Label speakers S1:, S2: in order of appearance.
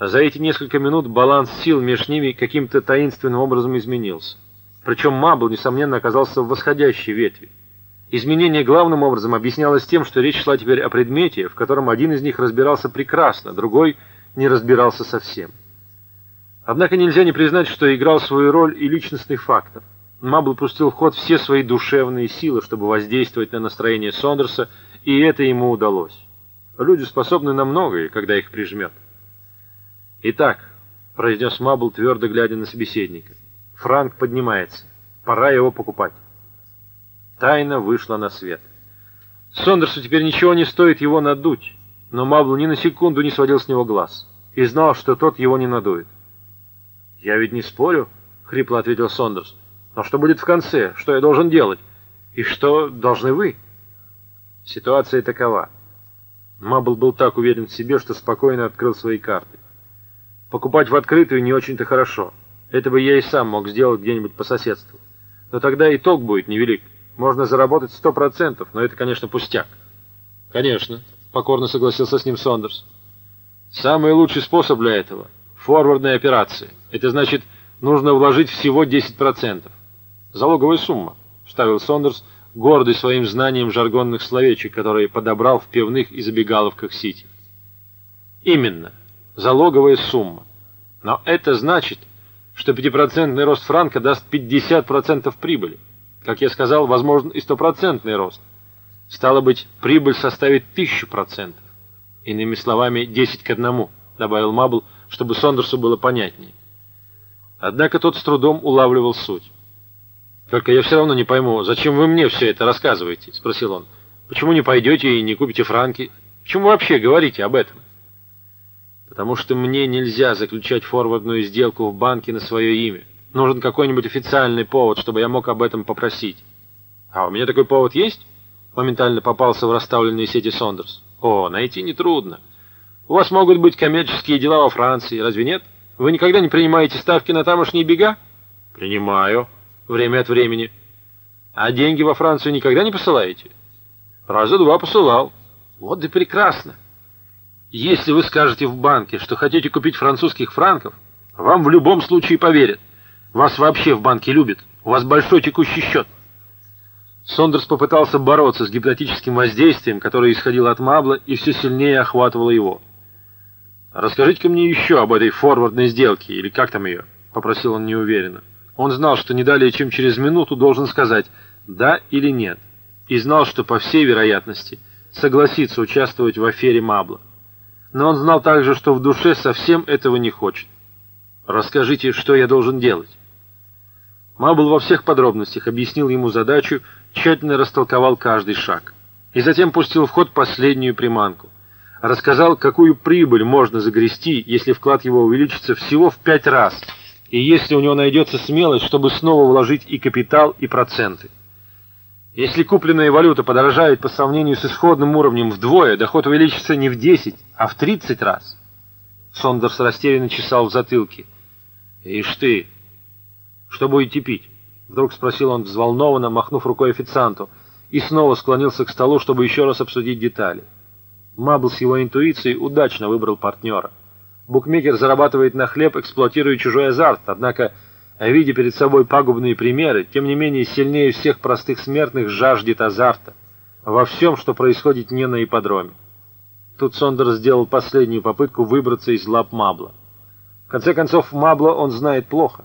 S1: За эти несколько минут баланс сил между ними каким-то таинственным образом изменился. Причем Мабл, несомненно, оказался в восходящей ветви. Изменение главным образом объяснялось тем, что речь шла теперь о предмете, в котором один из них разбирался прекрасно, другой не разбирался совсем. Однако нельзя не признать, что играл свою роль и личностный фактор. Мабл пустил в ход все свои душевные силы, чтобы воздействовать на настроение Сондерса, и это ему удалось. Люди способны на многое, когда их прижмет. «Итак», — произнес Мабл, твердо глядя на собеседника, — «Франк поднимается. Пора его покупать». Тайна вышла на свет. Сондерсу теперь ничего не стоит его надуть, но Мабл ни на секунду не сводил с него глаз и знал, что тот его не надует. «Я ведь не спорю», — хрипло ответил Сондерс. «Но что будет в конце? Что я должен делать? И что должны вы?» Ситуация такова. Мабл был так уверен в себе, что спокойно открыл свои карты. Покупать в открытую не очень-то хорошо. Это бы я и сам мог сделать где-нибудь по соседству. Но тогда итог будет невелик. Можно заработать сто процентов, но это, конечно, пустяк. «Конечно», — покорно согласился с ним Сондерс. «Самый лучший способ для этого — Форвардная операция. Это значит, нужно вложить всего 10%. Залоговая сумма, вставил Сондерс, гордый своим знанием жаргонных словечек, которые подобрал в пивных и забегаловках Сити. Именно, залоговая сумма. Но это значит, что 5% рост франка даст 50% прибыли. Как я сказал, возможен и стопроцентный рост. Стало быть, прибыль составит 1000%. Иными словами, 10 к 1, добавил Мабл, чтобы Сондерсу было понятнее. Однако тот с трудом улавливал суть. «Только я все равно не пойму, зачем вы мне все это рассказываете?» — спросил он. «Почему не пойдете и не купите франки? Почему вообще говорите об этом?» «Потому что мне нельзя заключать форвардную сделку в банке на свое имя. Нужен какой-нибудь официальный повод, чтобы я мог об этом попросить». «А у меня такой повод есть?» — моментально попался в расставленные сети Сондерс. «О, найти нетрудно». У вас могут быть коммерческие дела во Франции, разве нет? Вы никогда не принимаете ставки на тамошние бега? Принимаю. Время от времени. А деньги во Францию никогда не посылаете? Раза два посылал. Вот и прекрасно. Если вы скажете в банке, что хотите купить французских франков, вам в любом случае поверят. Вас вообще в банке любят. У вас большой текущий счет. Сондерс попытался бороться с гипнотическим воздействием, которое исходило от Мабла и все сильнее охватывало его. «Расскажите-ка мне еще об этой форвардной сделке, или как там ее?» — попросил он неуверенно. Он знал, что не далее, чем через минуту должен сказать «да» или «нет», и знал, что, по всей вероятности, согласится участвовать в афере Мабла. Но он знал также, что в душе совсем этого не хочет. «Расскажите, что я должен делать?» Мабл во всех подробностях объяснил ему задачу, тщательно растолковал каждый шаг. И затем пустил в ход последнюю приманку рассказал, какую прибыль можно загрести, если вклад его увеличится всего в пять раз, и если у него найдется смелость, чтобы снова вложить и капитал, и проценты. Если купленная валюта подорожает по сравнению с исходным уровнем вдвое, доход увеличится не в 10, а в 30 раз. Сондерс растерянно чесал в затылке. «Ишь ты! Что будете пить?» Вдруг спросил он взволнованно, махнув рукой официанту, и снова склонился к столу, чтобы еще раз обсудить детали. Мабл с его интуицией удачно выбрал партнера. Букмекер зарабатывает на хлеб, эксплуатируя чужой азарт, однако, видя перед собой пагубные примеры, тем не менее сильнее всех простых смертных жаждет азарта во всем, что происходит не на ипподроме. Тут Сондер сделал последнюю попытку выбраться из лап Мабла. В конце концов, Мабла он знает плохо.